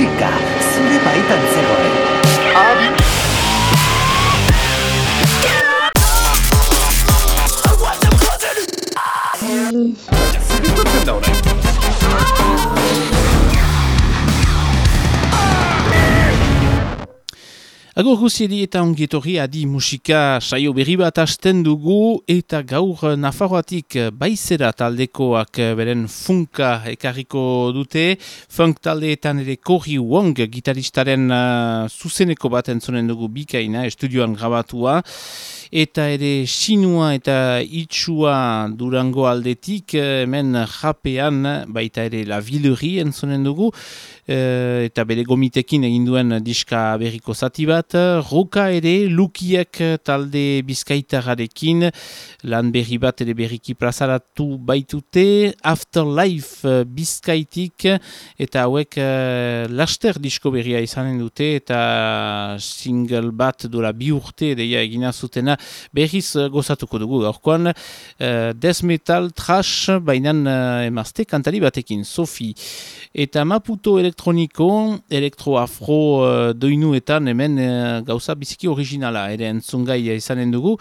進化すればいたん。り取ってんだ俺。Agur guziedi eta ongietorri adi musika saio berri bat hasten dugu eta gaur Nafarroatik baizera taldekoak beren funka ekarriko dute. Funk taldeetan ere Corey Wong gitaristaren uh, zuzeneko bat entzonen dugu bikaina estudioan grabatua. Eta ere sinua eta itxua durango aldetik hemen japean baita ere la vileri entzonen dugu. Eh, eta bere gomitekin egin duen diska berriko zati bat. Roka ere, lukiek talde bizkaitararekin, lan berri bat ere berriki plazaratu baitute, Afterlife bizkaitik, eta hauek uh, laster disko berria izanen dute, eta single bat dola bi urte deia egina zutena berriz gozatuko dugu gaurkoan. Death metal, trash, bainan emazte kantari batekin, Sophie. Eta Maputo elektroniko, elektroafro uh, doinuetan hemen uh, gauza biziki originala, ere entzungai izanen dugu.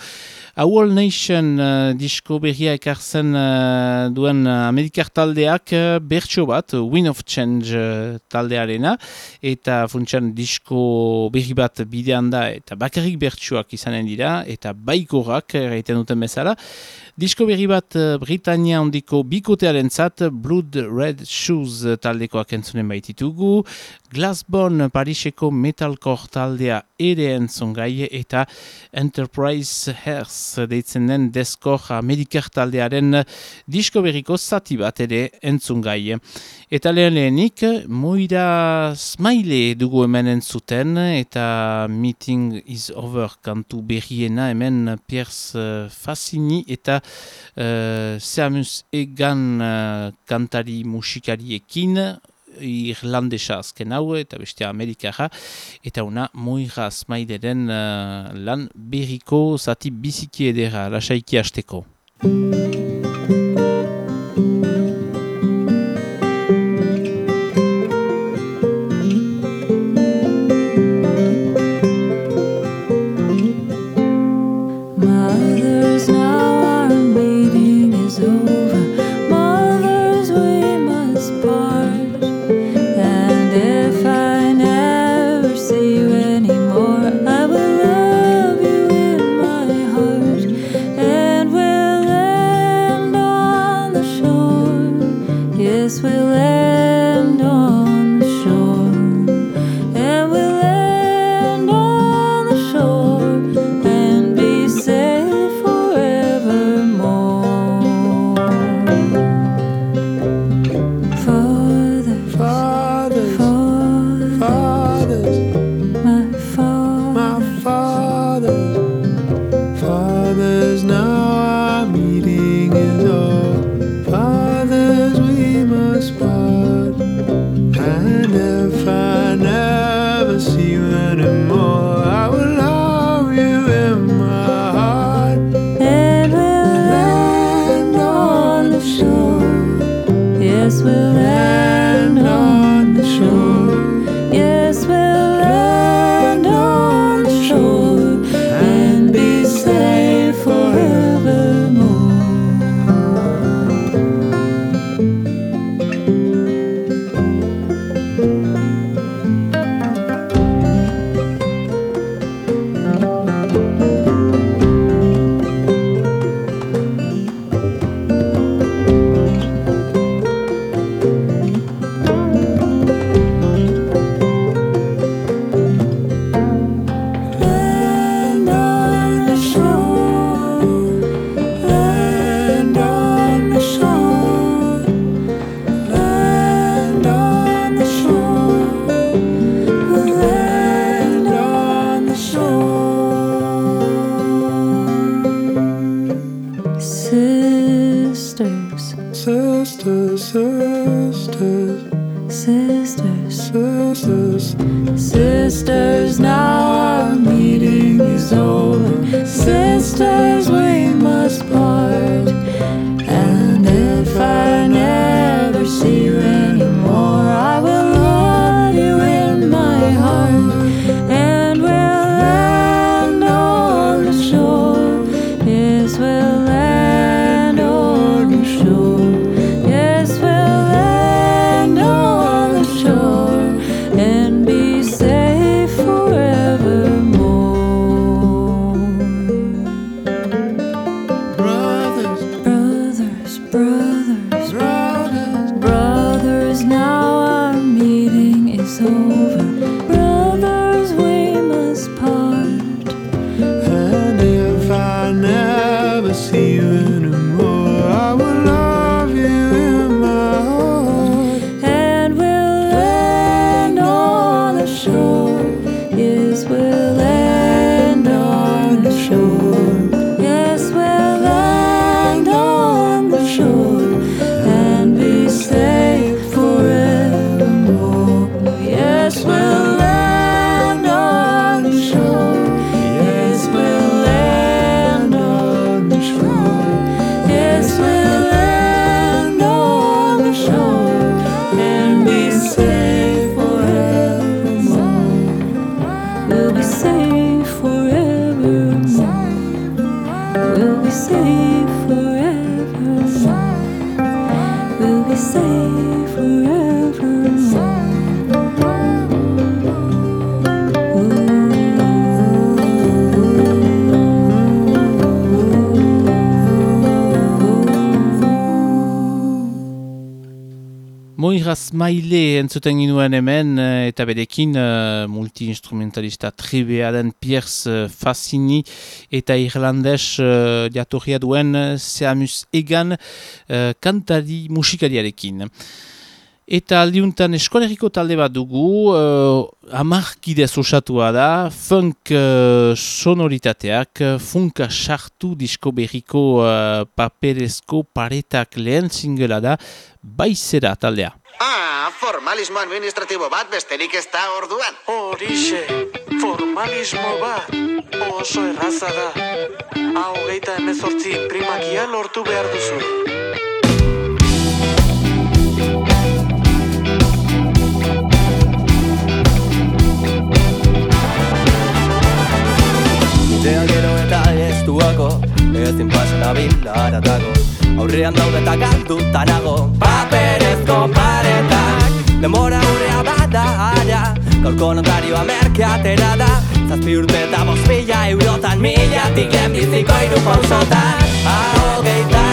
Our Nation uh, disko berria ekartzen uh, duen Amerikar taldeak uh, bertso bat, Win of Change uh, taldearena, eta funtsan disko berri bat bidean da, eta bakarrik bertsoak izanen dira, eta baikorak, erraiten duten bezala. Disko berri bat uh, Britania ondiko bikotearen zat, Blood Red Shoes taldekoak entzunen baititugu, Glassbone Pariseko metalcore taldea ere entzun gai eta Enterprise Hearth deitzen den deskor Amerikar taldearen disko berriko zati bat ere entzun gai. Eta lehen lehenik, Moira Smiley dugu hemen entzuten eta Meeting is Over kantu berriena hemen Pierce Fassini eta uh, Seamus Egan uh, kantari musikariekin irlandesa azken hau eta beste amerikara eta una moira smaideren uh, lan berriko zati biziki edera lasaiki hasteko. Entzuten ginuen hemen eta berekin uh, multi-instrumentalista tribea den Pierce Fassini eta irlandes uh, diatorria duen Seamus Egan uh, kantari musikariarekin. Eta aldiuntan eskoleriko talde bat dugu, uh, amarkidez osatua da, funk uh, sonoritateak, funka sartu disko berriko uh, paperezko paretak lehen zingela da, baizera taldea. Ah, formalismo administratibo bat besterik ez da orduan. Horixe, formalismo bat, oso erraza da. Hau geita emezortzi primakia lortu behar duzu. Bidea gero eta ez duako Ezin pasan abila aratago Aurrean daude eta galduta nago. Paperezko paretak Demora hurrea bada ara Gaurko notarioa merke atera da. Zazpi urte eta bost mila eurotan Mila tiken iru pausotan. Aho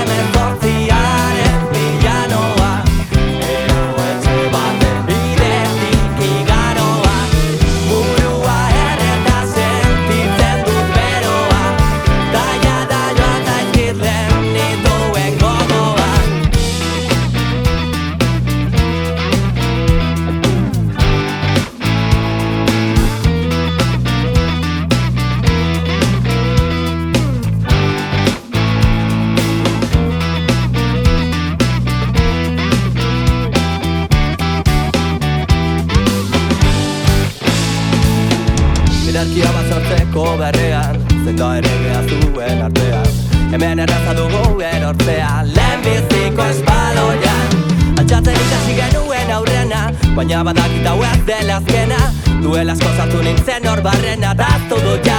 todo ya.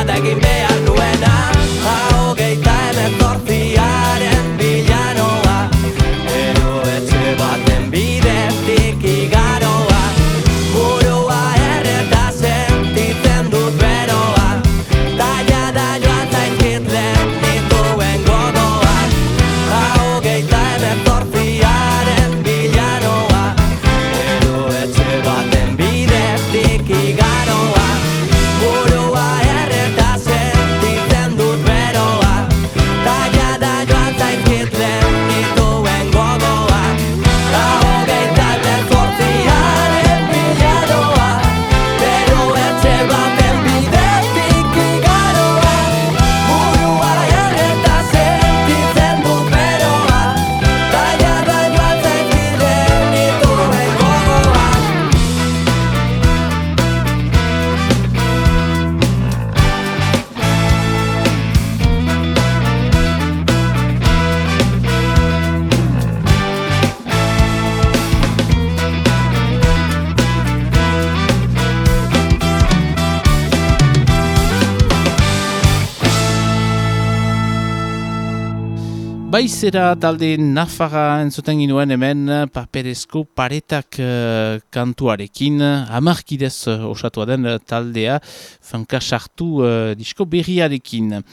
Baizera talde Nafarra entzuten ginuen hemen paperezko paretak uh, kantuarekin amarkidez uh, osatua den uh, taldea fanka sartu uh, disko berriarekin.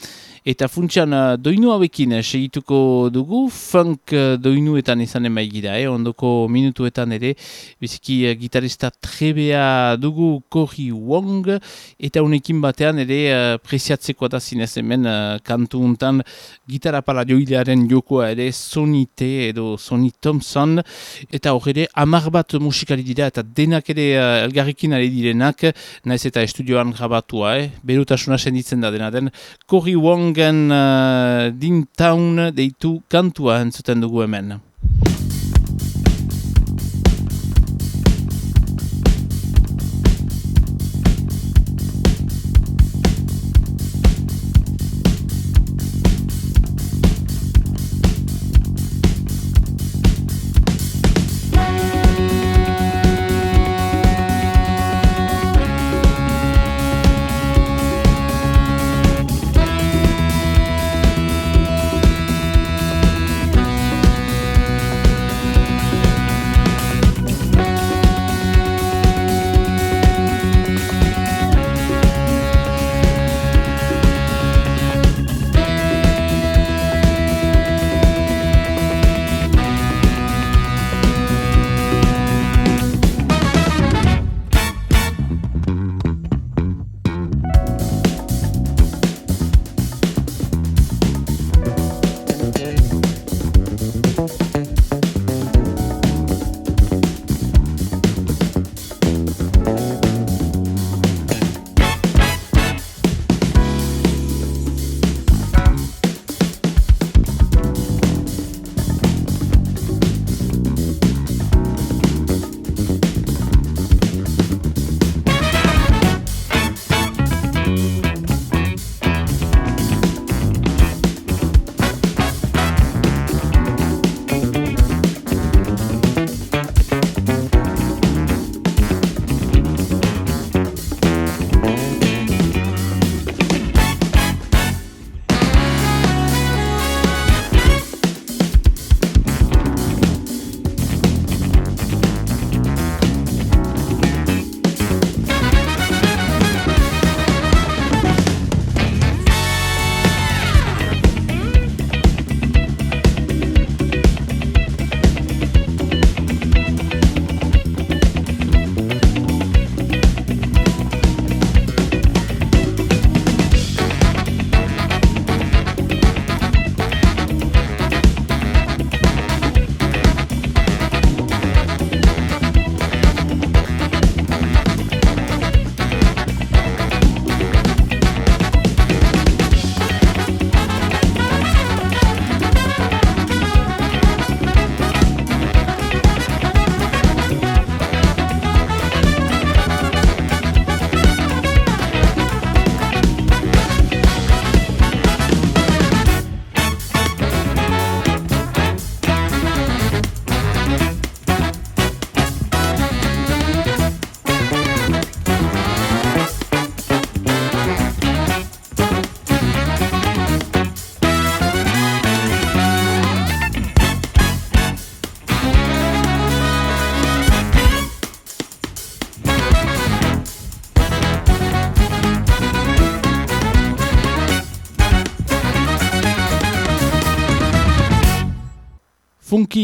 Eta funtsian uh, doinu hauekin uh, segituko dugu, funk uh, doinuetan izan emaigira, eh? ondoko minutuetan ere, biziki gitarista trebea dugu Cory Wong, eta unekin batean ere preziatzeko da zinez hemen kantu untan gitarra pala joilearen jokoa ere Sonny T edo Sonny Thompson, eta hor ere amar bat musikari dira eta denak ere elgarrikin ari direnak, naiz eta estudioan grabatua, eh? berutasuna senditzen da dena den, Cory Wongen uh, Din Town deitu kantua entzuten dugu hemen.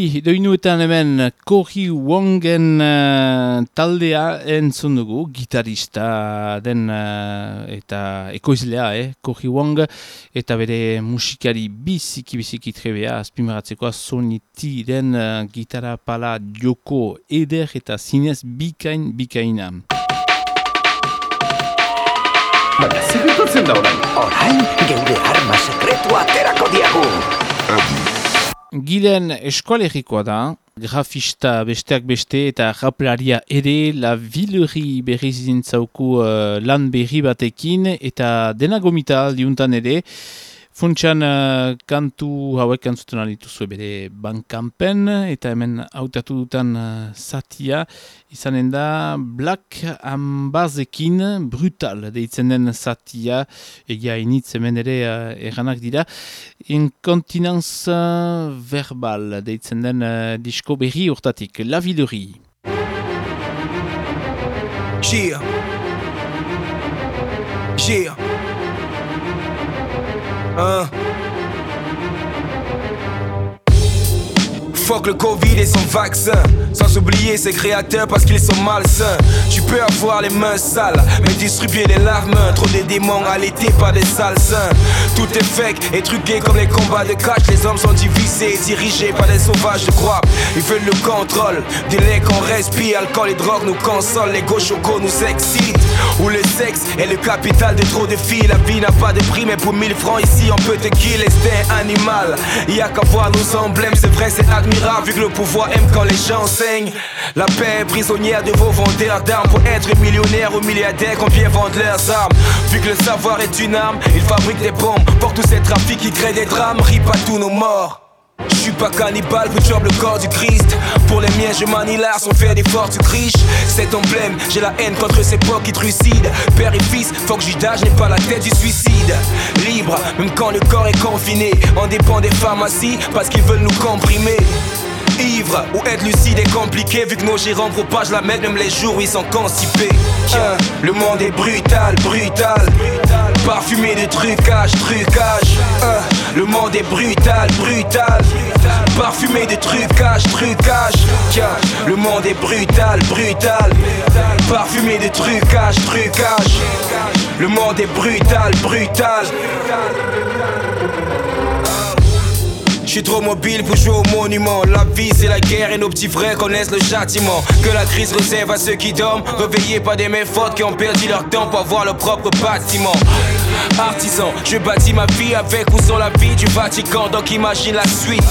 Funki doinuetan hemen Kohi Wongen uh, taldea entzun dugu, gitarista den uh, eta ekoizlea, eh? Kohi Wong, eta bere musikari biziki-biziki trebea, azpimaratzeko soniti den uh, gitara pala joko eder eta zinez bikain bikaina. Baina, zer gertatzen da orain? Orain, geure arma sekretua aterako diagu. Gilen eskualerikoa da, grafista besteak beste eta raplaria ere la vileri berri zintzauku uh, lan berri batekin eta dena gomita aldiuntan ere, Funtsan uh, kantu hauek antzuten alituzue bere bankampen eta hemen hautatu dutan uh, satia izanen da Black Ambazekin brutal deitzen den satia egia initz hemen ere uh, erranak dira. Inkontinanz verbal deitzen den uh, disko berri urtatik La Villerie Yeah. Yeah. 嗯。Fuck le Covid et son vaccin. Sans oublier ses créateurs parce qu'ils sont malsains. Tu peux avoir les mains sales, mais distribuer les larmes. Trop des démons allaités par des salsins. Tout est fake et truqué comme les combats de catch. Les hommes sont divisés et dirigés par des sauvages de croix. Ils veulent le contrôle. Du lait qu'on respire, alcool et drogue nous consolent. Les gauches nous excitent. Où le sexe est le capital de trop de filles. La vie n'a pas de prix, mais pour 1000 francs ici on peut te kill. C'est animal. Y a qu'à voir nos emblèmes, c'est vrai, c'est admirable vu que le pouvoir aime quand les gens saignent. La paix est prisonnière de vos vendeurs d'armes. Pour être millionnaire ou milliardaire, combien vendent leurs armes Vu que le savoir est une arme, ils fabriquent des bombes. Pour tous ces trafics qui créent des drames, rip à tous nos morts. Je suis pas cannibale, job le corps du Christ. Pour les miens, je manie l'art sans faire d'efforts, tu criches. Cet emblème, j'ai la haine contre ces peaux qui trucident. Père et fils, faut que je n'ai pas la tête du suicide. Libre, même quand le corps est confiné. On dépend des pharmacies parce qu'ils veulent nous comprimer ivre ou être lucide est compliqué vu que nos gérants propagent la merde même les jours où ils sont constipés. le monde est brutal, brutal. Parfumé de trucage, trucage. le monde est brutal, brutal. Parfumé de trucage, trucage. le monde est brutal, brutal. Parfumé de trucage, trucage. Le monde est brutal, brutal. Je suis trop mobile pour jouer au monument. La vie c'est la guerre et nos petits frères connaissent le châtiment. Que la crise réserve à ceux qui dorment, réveillés par des méfautes qui ont perdu leur temps pour avoir leur propre bâtiment. Artisan, je bâtis ma vie avec ou sans la vie du Vatican, donc imagine la suite.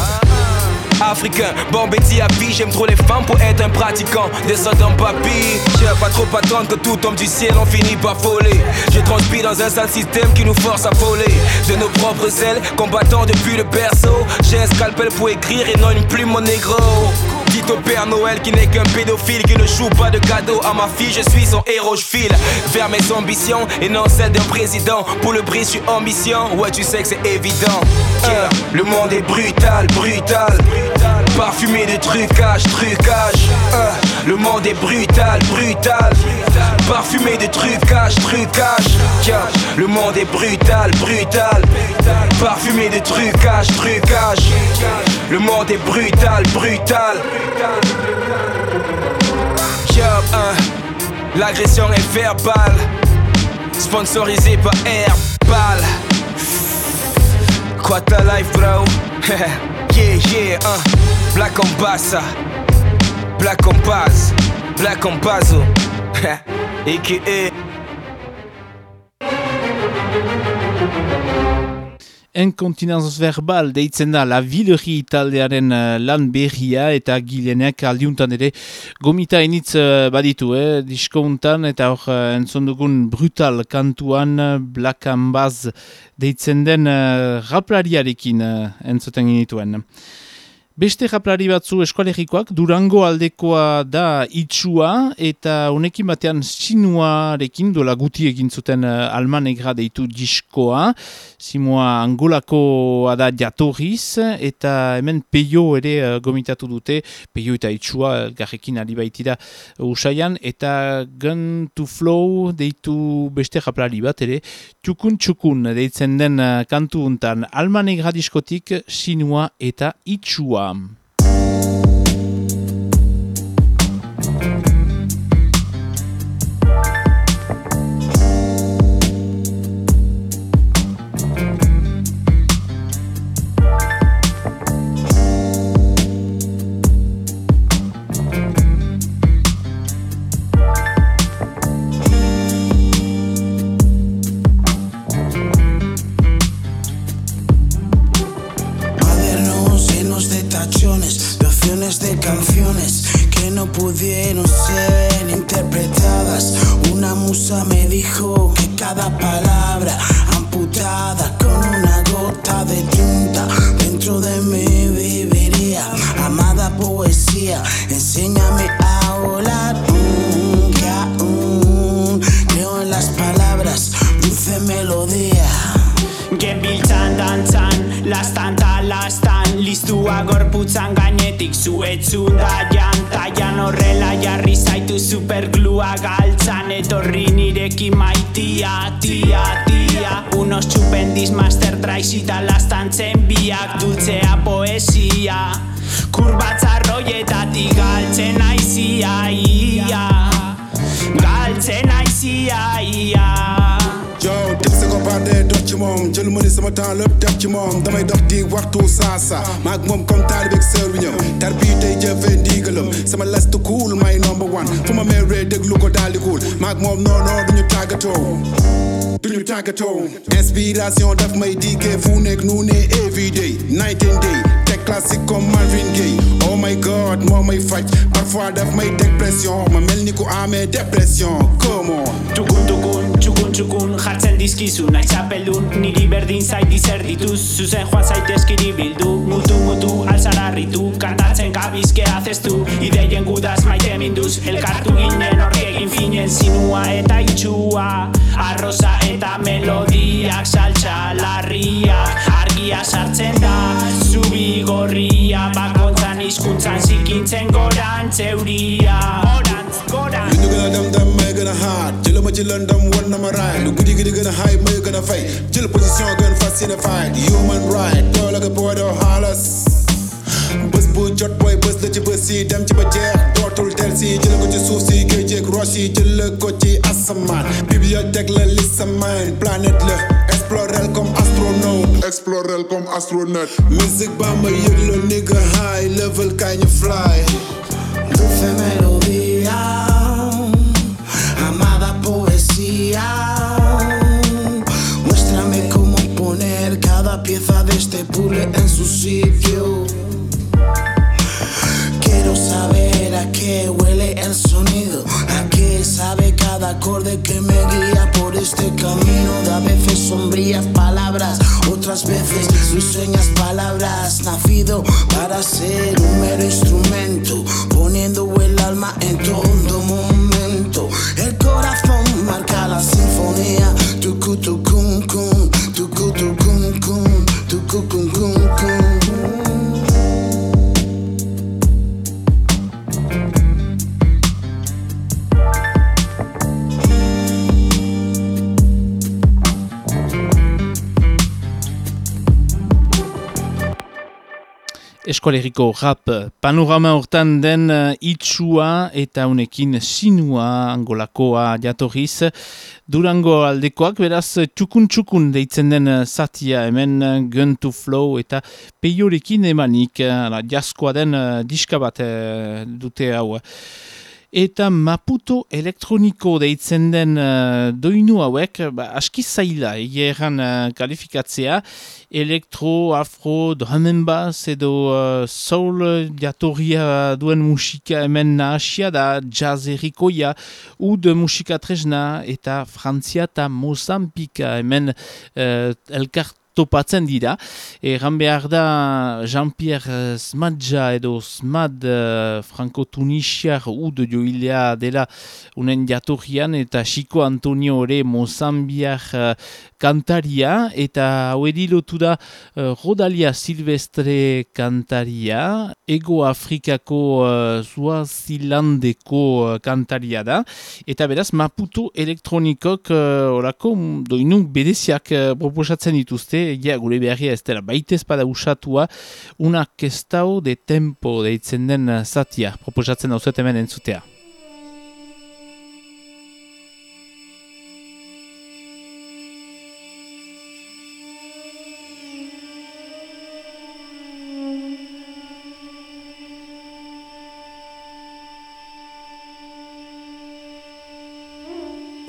Africain, bon bêtis à vie, j'aime trop les femmes pour être un pratiquant. Descendant papy, j'ai pas trop attendre que tout tombe du ciel, on finit par voler. Je transpire dans un sale système qui nous force à voler. De nos propres ailes, combattant depuis le berceau. J'ai un scalpel pour écrire et non une plume mon négro. Au Père Noël qui n'est qu'un pédophile qui ne joue pas de cadeau à ma fille, je suis son héros, je file vers mes ambitions et non celles d'un président. Pour le bris, je suis ambition, ouais, tu sais que c'est évident. le monde est brutal, brutal. Parfumé de trucage, trucage. le monde est brutal, brutal. Parfumé de trucage, trucage. le monde est brutal, brutal. Parfumé de trucage, trucage. Le monde est brutal, brutal. L'agression est verbale. Sponsorisé par Airball. Quoi ta life, bro? yeah, yeah. Black Ombassa. Black Ombaz. Black Ombazo. AKA. Enkontinanz verbal deitzen da la vileri taldearen uh, lan berria eta gilenek aldiuntan ere gomita initz uh, baditu, eh, diskountan eta hor uh, entzondugun brutal kantuan uh, Black Ambaz deitzen den uh, raplariarekin uh, entzoten ginituen. Beste japlari batzu eskualegikoak, Durango aldekoa da itxua eta honekin batean sinuarekin dola guti egin zuten uh, alman egra deitu diskoa. Simua angolakoa da jatorriz eta hemen peio ere uh, gomitatu dute, peio eta itxua garrekin ari baitira usaian eta gun to flow deitu beste japlari bat ere, txukun txukun deitzen den uh, kantu untan alman egra diskotik sinua eta itxua. um, musa me dijo que cada palabra Listua gorputzan gainetik zuetzun da janta Jan horrela jarri zaitu superglua galtzan Etorri nireki maitia, tia, tia. Unos txupendis master traizita lastan zen biak Dultzea poesia. Kurbatza roietatik galtzen aizia, ia. Galtzen aizia, ia Partee dox ci moom jël ma ni sama temps lépp def ci moom damay dox di waxtu saasa maag moom comme taalibeeg sœur bi ñëw. Tar bii tey jëfee ndigalam sama last cool may number one. Fu ma meeree déglu ko daal di cool maag moom non duñu tàggatoo. Duñu tàggatoo. Inspiration daf may dikkee fu nekk nu ne everyday night and day. Teg classique comme Marvin Gaye. Oh my god moo may faj. Parfois daf may dépression ma mel ni ku amee dépression. Come on. Tukun tukun, txukun txukun jartzen dizkizu nahi txapelun Niri berdin zait dizer dituz, zuzen joan zaitezkiri bildu. Mutu mutu alzara harritu, kantatzen gabizke hazestu Ideien gudaz maite minduz, elkartu ginen horri egin finen. Zinua eta itxua, arroza eta melodiak Saltza larriak, argia sartzen da. Zubi gorria, bakontzan izkuntzan zikintzen gorantz euria. Gorantz, gorantz gën a dem dem may gën a xaar jëla ma ci lëndëm wan na ma raay lu guddi gi di gën a xay may gën a fay jël position gën fasciné fight. Human right doo la ko boo doo xaalas bés bu jot booy bés la ci bés yi dem ci ba jeex dootul del si jële ko ci suuf si géej ak roche yi jële ko ci asamaan bibliothèque la li sa mind planète la explorel comme astronaute explorel comme astronaute musique ba ma yëg la nigga high level kaay ñu fly Quiero saber a qué huele el sonido, a qué sabe cada acorde que me guía por este camino. De a veces sombrías palabras, otras veces risueñas palabras. Nacido para ser un mero instrumento, poniendo el alma Eskolegiko rap panorama hortan den uh, itxua eta unekin sinua angolakoa jatorriz. Durango aldekoak beraz txukun txukun deitzen den uh, zatia hemen gun to flow eta peiorekin emanik jaskoa den diska bat dute hau. Eta Maputo elektroniko deitzen den uh, doinu hauek, ba, aski zaila, egeran uh, kalifikatzea, elektro, afro, drum and bass edo uh, soul jatorria duen musika hemen nahasia da jazz errikoia, ud musika tresna eta Frantzia eta Mozambika hemen uh, elkart topatzen dira. Egan behar da Jean-Pierre Smadja edo Smad uh, Franco-Tunisiar ud joilea dela unen jatorrian eta Chico Antonio ere Mozambiar uh, kantaria eta hauedi lotu da uh, Rodalia Silvestre kantaria Ego Afrikako uh, Zuazilandeko uh, kantaria da. Eta beraz Maputo elektronikok uh, orako doinu bereziak uh, proposatzen dituzte. Egia gure beharria ez dela baitez bada usatua una kestau de tempo deitzen den zatia. Proposatzen dauzet hemen entzutea.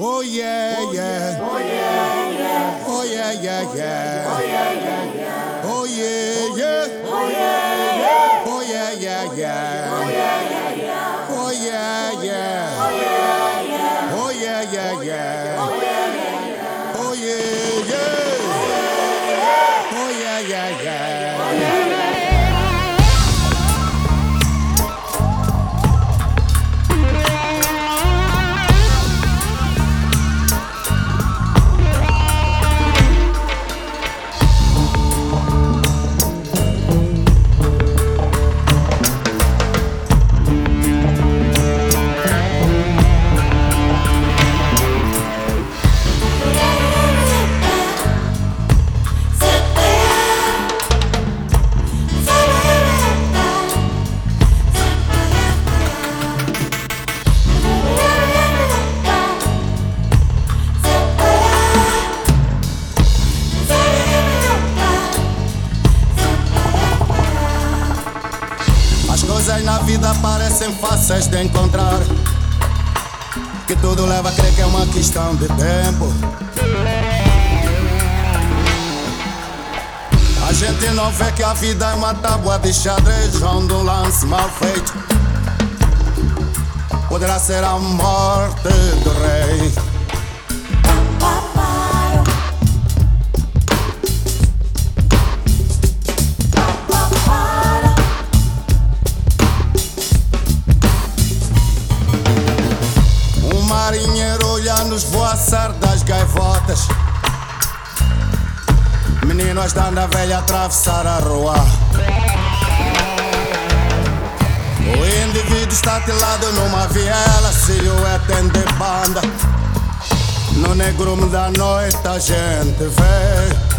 Oh yeah, yeah. Oh yeah, yeah. Oh yeah, yeah, yeah. Oh yeah, yeah, yeah. Fáceis de encontrar. Que tudo leva a crer que é uma questão de tempo. A gente não vê que a vida é uma tábua de xadrez onde um lance mal feito poderá ser a morte do rei. Esvoaçar das gaivotas. Menino ajudando a velha atravessar a rua. O indivíduo está tilado numa viela, silhueta em de banda. No negrume da noite a gente vê.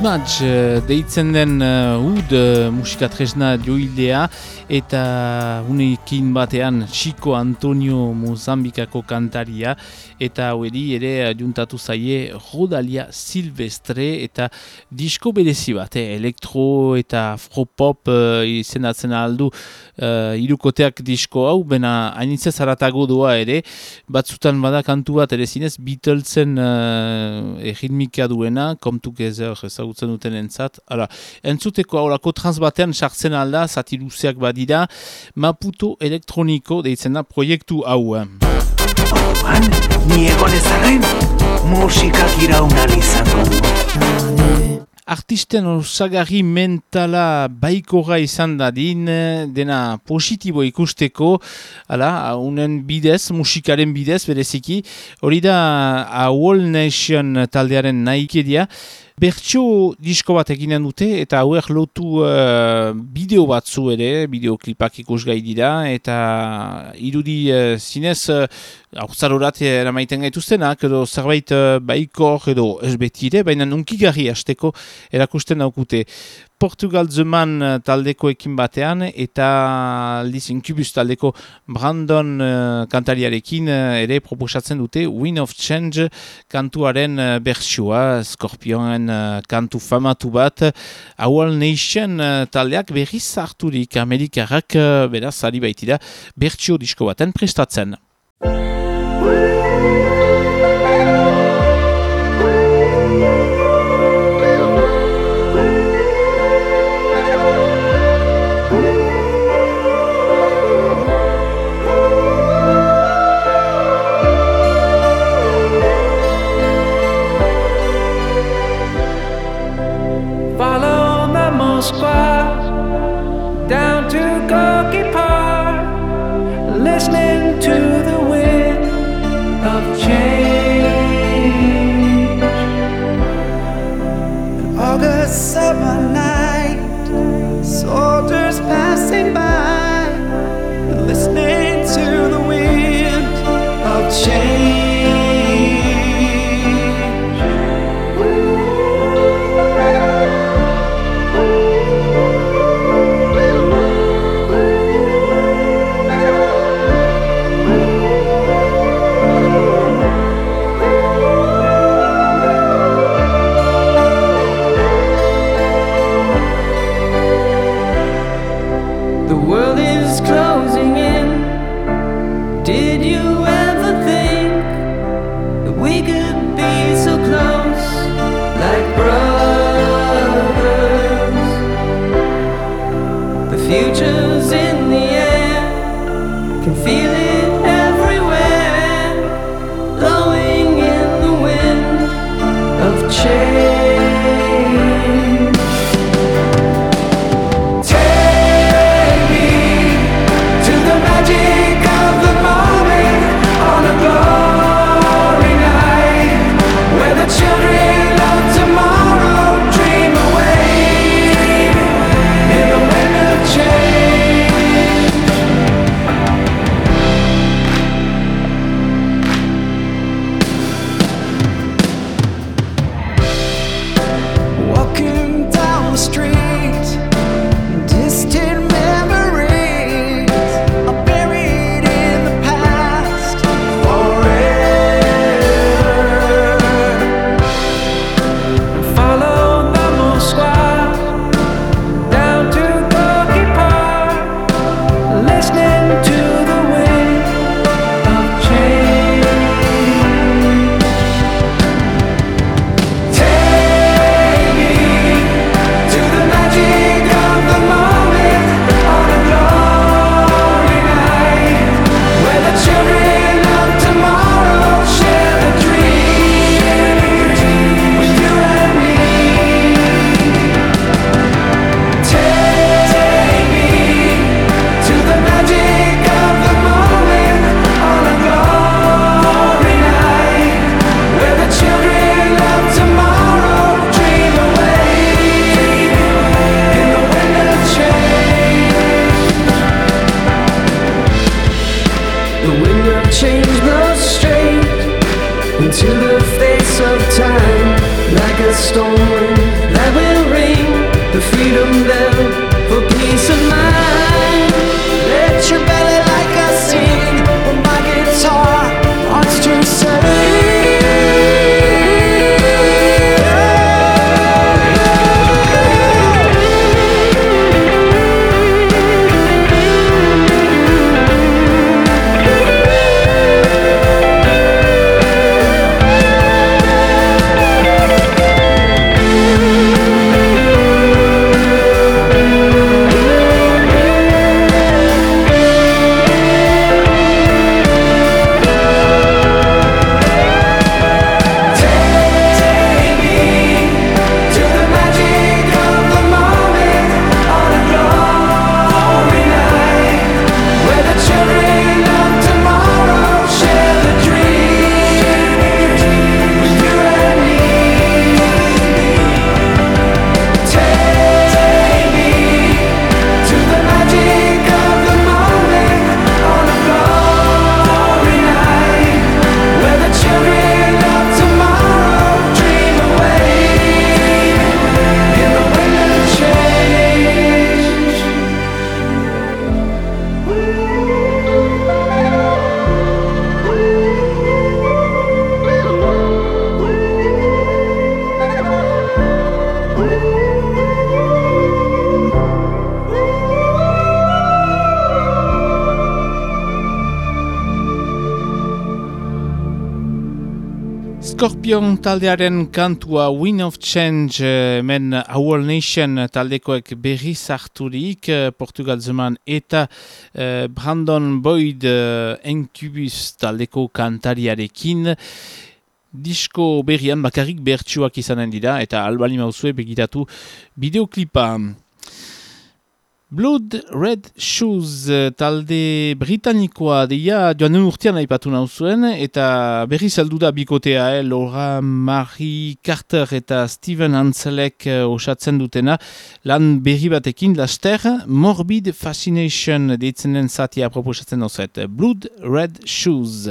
Mix-Match eh, deitzen den uh, ud uh, musikatresna joilea eta unekin batean Chico Antonio Mozambikako kantaria eta hori ere juntatu zaie Rodalia Silvestre eta disko berezi bat, eh, elektro eta afropop uh, izendatzen aldu uh, irukoteak disko hau, bena hainitza zaratago doa ere, batzutan bada kantu bat ere zinez Beatlesen uh, erritmika duena, komtuk ezer ezagutzen duten entzat. Hala, entzuteko aurako trans batean sartzen alda, zati luzeak badira, Maputo elektroniko deitzen da proiektu hau. Orduan, ni egon ezarren, musikak iraunan izango du. Artisten osagarri mentala baikora izan dadin, dena positibo ikusteko, hala, unen bidez, musikaren bidez, bereziki, hori da A Wall Nation taldearen naikedia, Bertxo disko bat eginen dute eta hauek lotu uh, bideo batzu ere, bideoklipak ikusgai dira eta irudi uh, zinez uh, aurzarorat eramaiten gaituztenak edo zerbait uh, baikor edo ez betire, baina nunkigarri hasteko erakusten daukute. Portugal Zeman eh, taldekoekin batean eta aldiz Incubus taldeko Brandon uh, kantariarekin uh, ere proposatzen dute Win of Change kantuaren uh, bertsioa, Scorpionen uh, kantu famatu bat, Our Nation uh, taldeak berriz harturik Amerikarrak uh, beraz ari baitira bertsio disko baten prestatzen. Taldearen kantua Wind of Change men Our Nation taldekoek berri zarturik eh, Portugal zeman eta eh, Brandon Boyd eh, Incubus taldeko kantariarekin disko berrian bakarrik bertsuak izanen dira eta albali mauzue begiratu bideoklipa. Blood Red Shoes eh, talde britanikoa deia joan urtean aipatu nauzuen eta berri saldu da bikotea, eh? Laura Marie Carter eta Steven Hanselek eh, osatzen dutena lan berri batekin laster Morbid Fascination deitzen den zatia proposatzen dozet. Blood Red Shoes.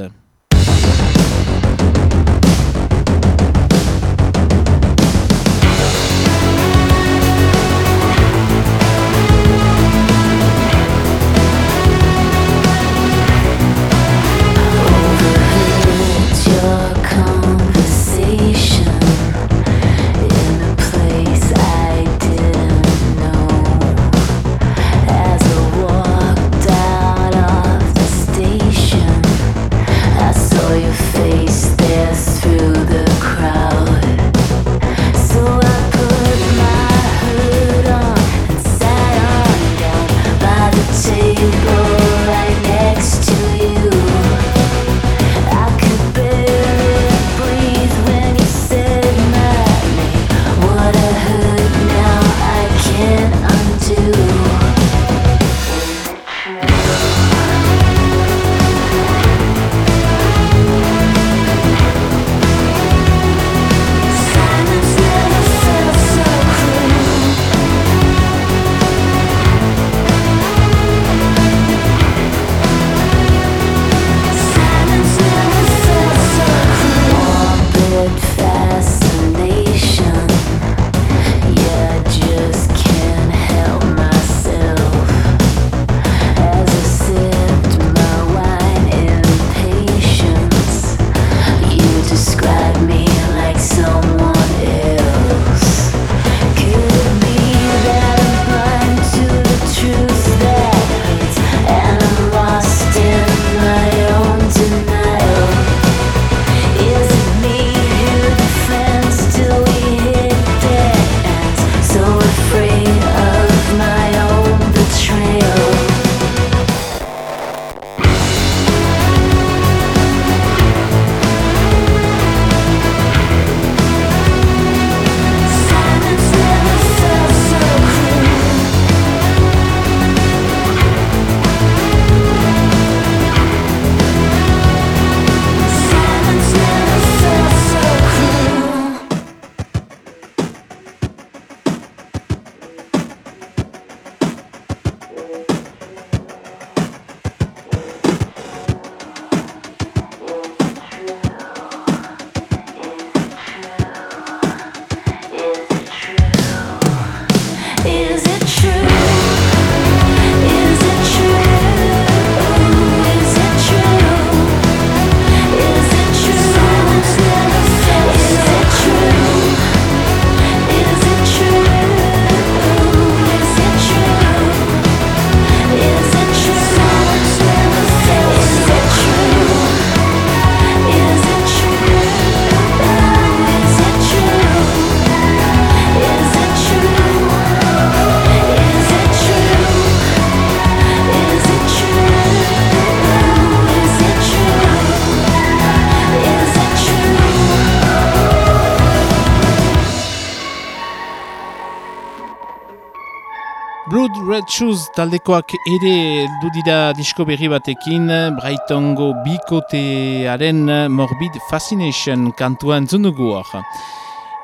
Red Shoes taldekoak ere du dira disko berri batekin, Brightongo bikotearen Morbid Fascination kantua entzun dugu hor.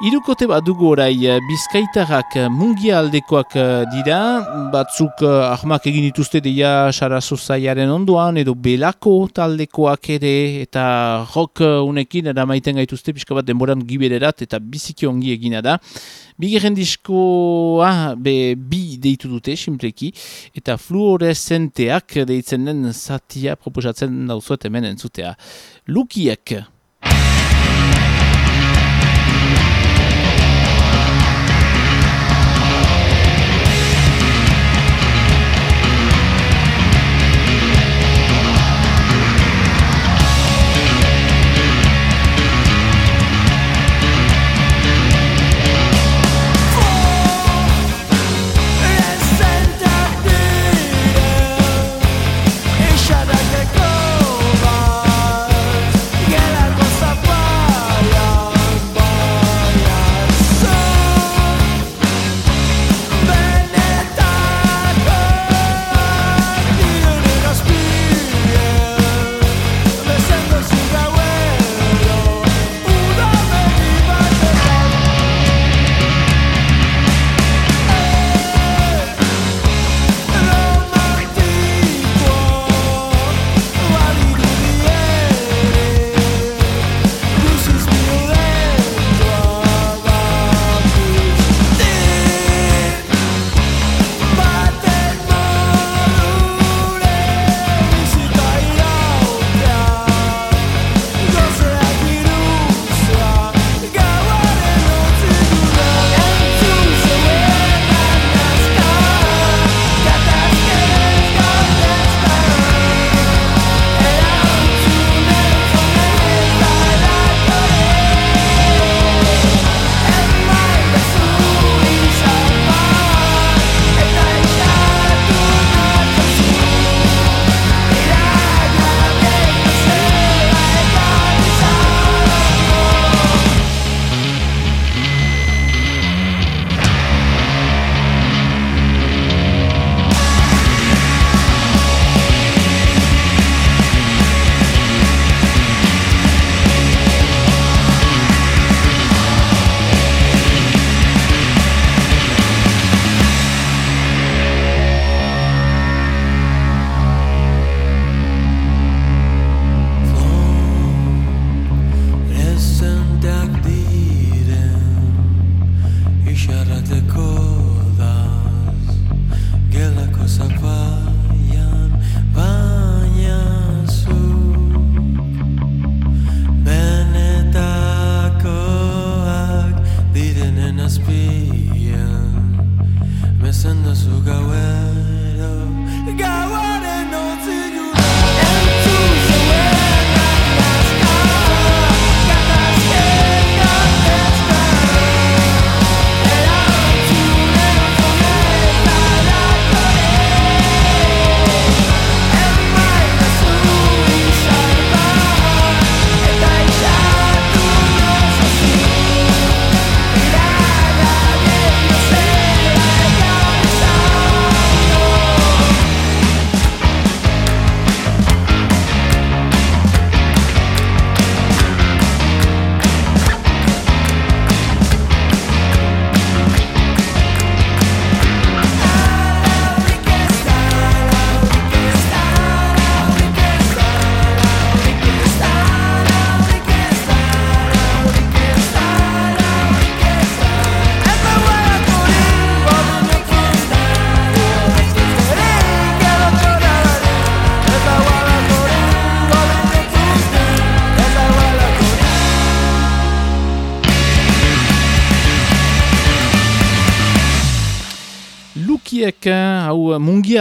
Irukote bat dugu orai, bizkaitarrak mungia aldekoak eh, dira, batzuk eh, ahmak egin dituzte deia sarazozaiaren ondoan, edo belako taldekoak ere, eta eh, unekin eramaiten gaituzte, pixka bat denboran gibererat, eta biziki ongi egina da. Bigarren diskoa be, bi deitu dute, simpleki, eta fluorescenteak deitzen den zatia proposatzen dauzuet hemen entzutea. Lukiek,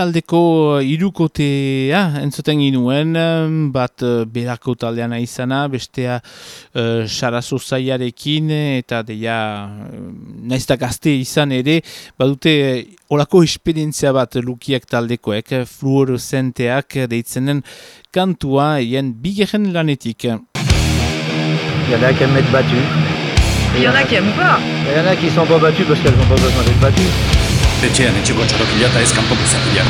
hau mungialdeko irukotea entzuten ginuen, bat berako taldeana izana, bestea uh, sarazo zaiarekin, eta deia naizta gazte izan ere, badute olako esperientzia bat Lukiek taldekoek, fluorescenteak deitzenen kantua eien bigeren lanetik. Il y en a qui aiment être battus. Il y en a qui aiment pas. Il y en a qui sont pas battus parce qu'elles n'ont pas besoin d'être battues. Etxean etxeko txorokila eta ez kanpoko zapila.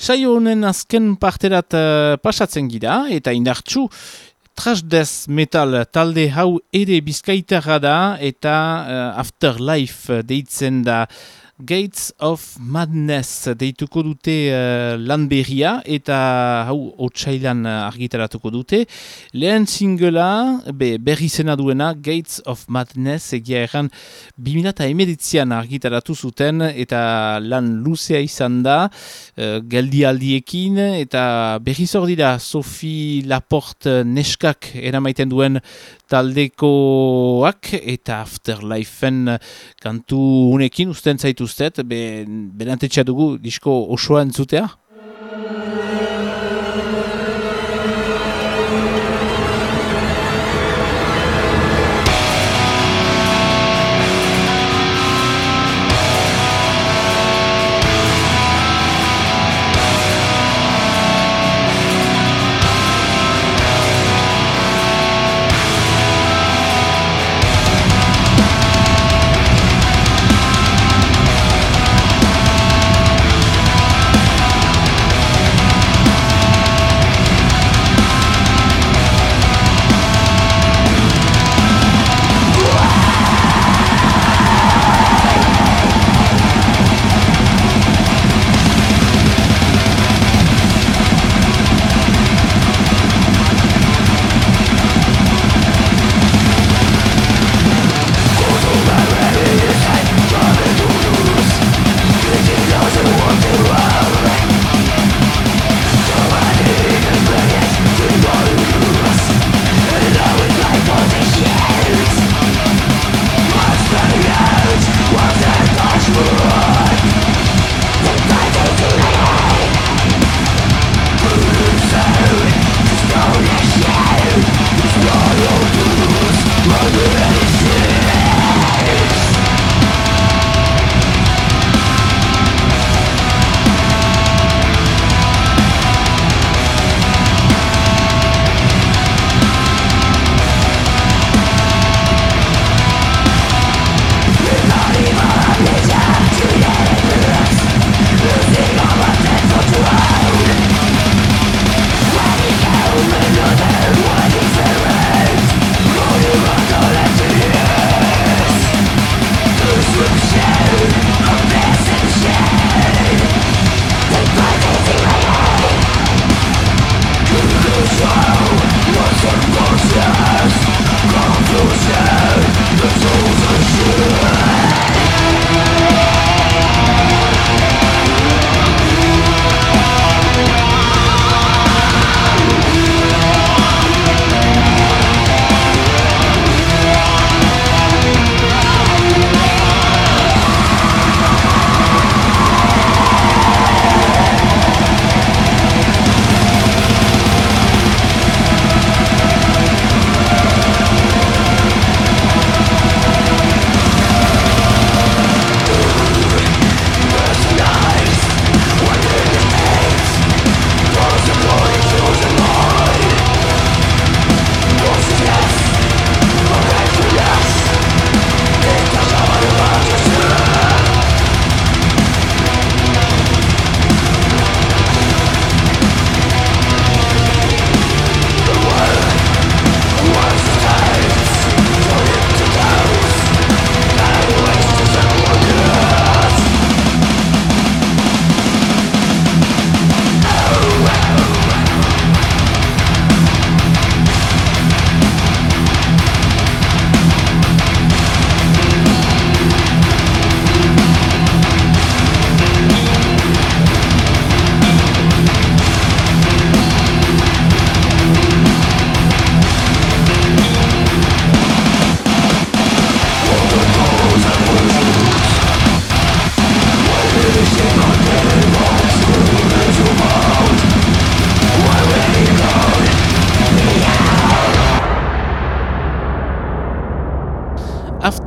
Saio honen azken parterat eh, pasatzen gira eta indartxu Trasdez metal talde hau ere bizkaitarra da eta uh, Afterlife deitzen da Gates of Madness deituko dute uh, lanberria eta hau otsailan uh, argitaratuko dute. Lehen singela be, berri zena duena Gates of Madness egia erran 2008an argitaratu zuten eta lan luzea izan da uh, geldialdiekin eta berri zor dira Sophie Laporte neskak eramaiten duen taldekoak eta Afterlifeen kantu unekin usten zaituztet, be, berantetxea dugu disko osoa entzutea?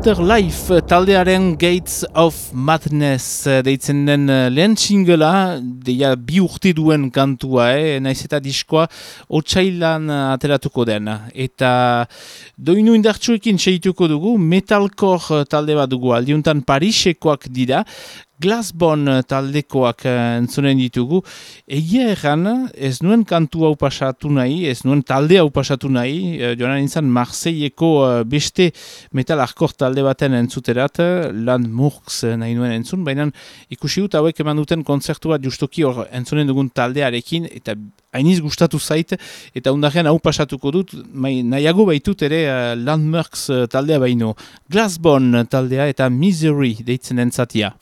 Afterlife taldearen Gates of Madness eh, deitzen den eh, lehen singela, deia bi urte duen kantua, eh? naiz eta diskoa otxailan eh, ateratuko den. Eta doinu indartsuekin seituko dugu, metalcore talde bat dugu, aldiuntan Parisekoak dira, Glassbon taldekoak eh, entzunen ditugu. Egia erran, ez nuen kantu hau pasatu nahi, ez nuen talde hau pasatu nahi, e, joan nintzen Marseilleko eh, beste metal arkor talde baten entzuterat, Land Murks nahi nuen entzun, baina ikusi dut hauek eman duten konzertu bat justoki hor entzunen dugun taldearekin, eta hainiz gustatu zait, eta undarrean hau pasatuko dut, mai, nahiago baitut ere uh, Landmarks taldea baino. Glassbon taldea eta Misery deitzen entzatia.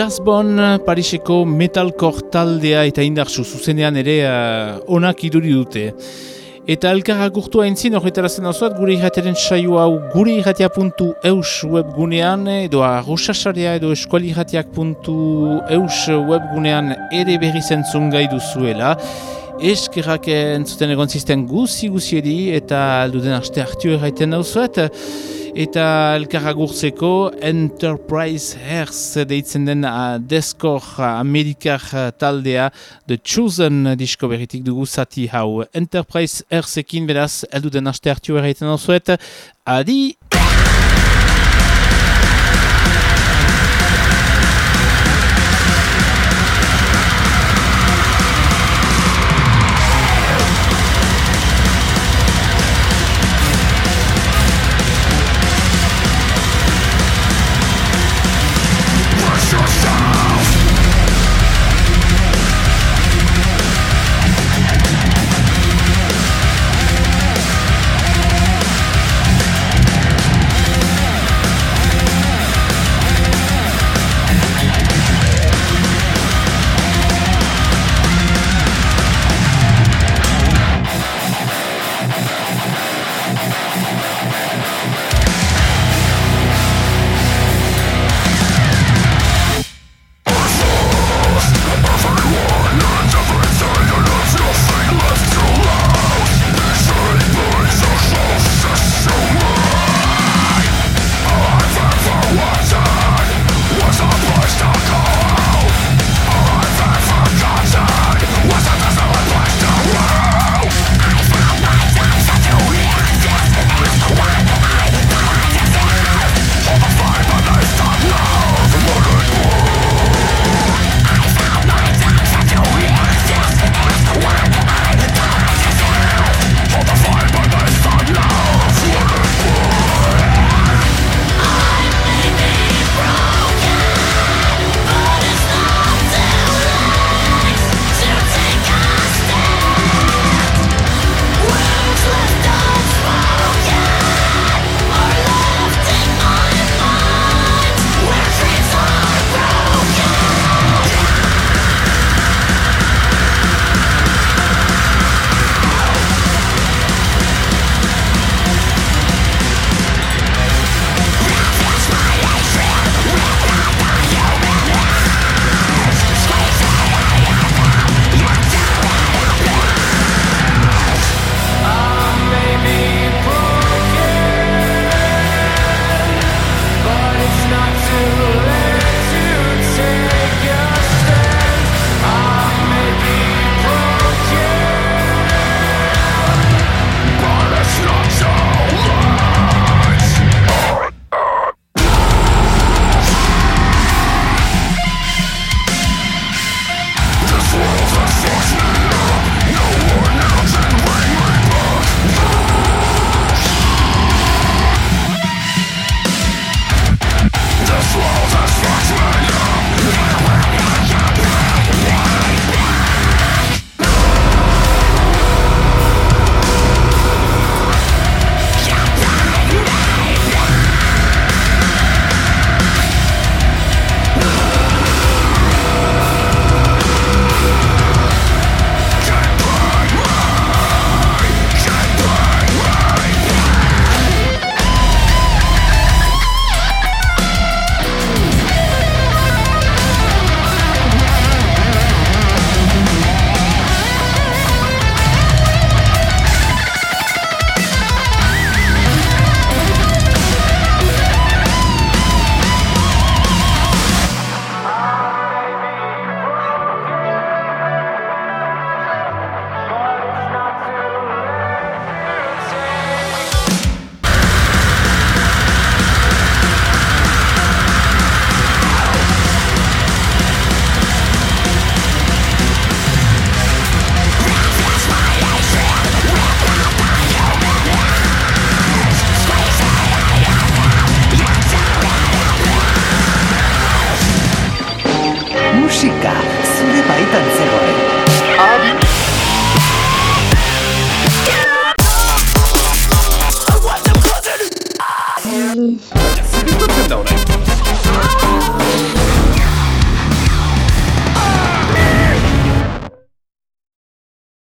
Glassbon Pariseko metalcore taldea eta indartsu zuzenean ere uh, onak iduri dute. Eta elkarra gurtu haintzin horretarazen hauzuat gure irrateren saio hau gure irratia.eus webgunean edo arrosasarea edo eskualirratiak.eus webgunean ere berri zentzun gai duzuela. Eskerrak entzuten egon zisten guzi guziedi eta alduden aste hartio erraiten dauzuet. Eta elkarra gurtzeko Enterprise Herz deitzen den uh, deskor amerikar taldea The Chosen disko berritik dugu zati hau. Enterprise Herzekin beraz, elduden aste hartio erraiten dauzuet. Adi!